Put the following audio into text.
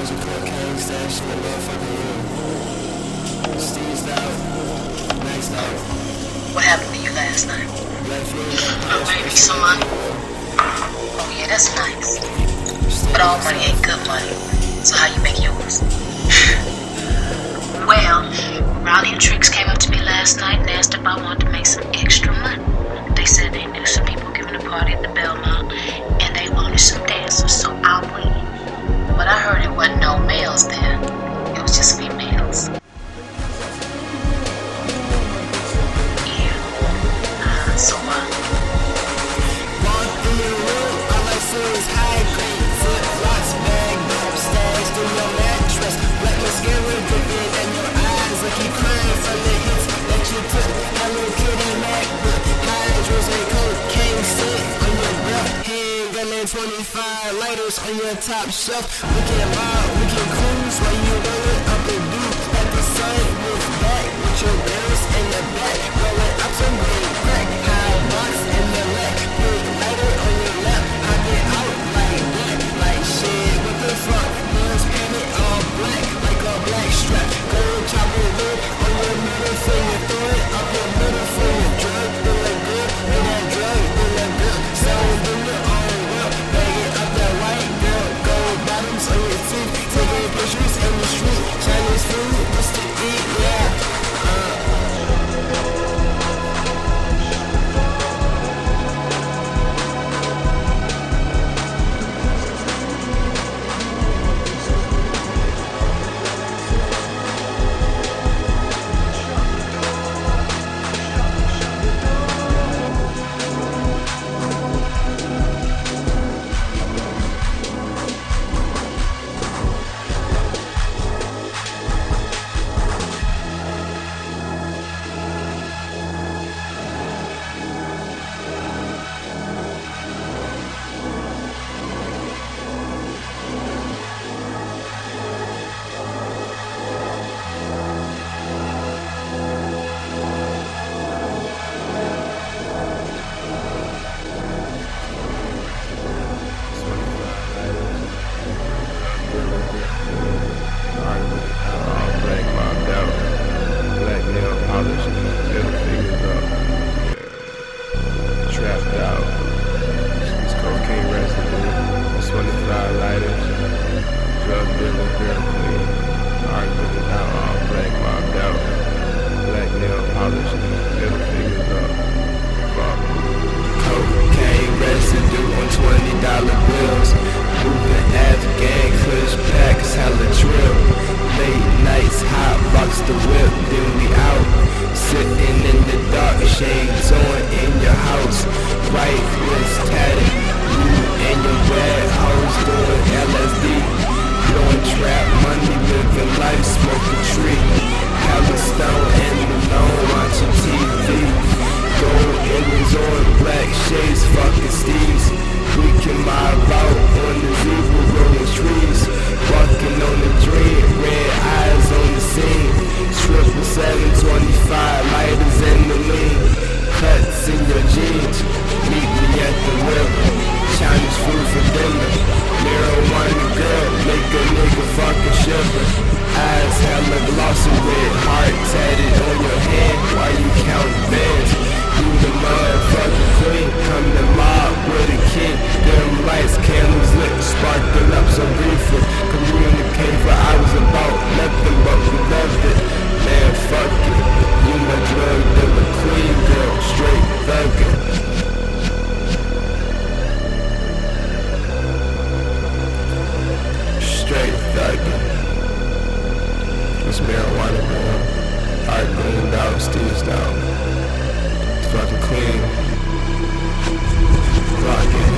There's a cocaine stash in the motherfucking room. Steve's out. Maxed out. What happened to you last night? Oh, you flew some money? Oh yeah, that's nice. But all money ain't good money. So how you make yours? well, Ronnie and Tricks came up to me last night and asked if I wanted 25 lighters on your top shelf. We can ride, we can cruise while you roll it up and do at the sun. Move back with your girls and the shades on in your house. Right so red, heart steers down. Fucking clean. Rocket.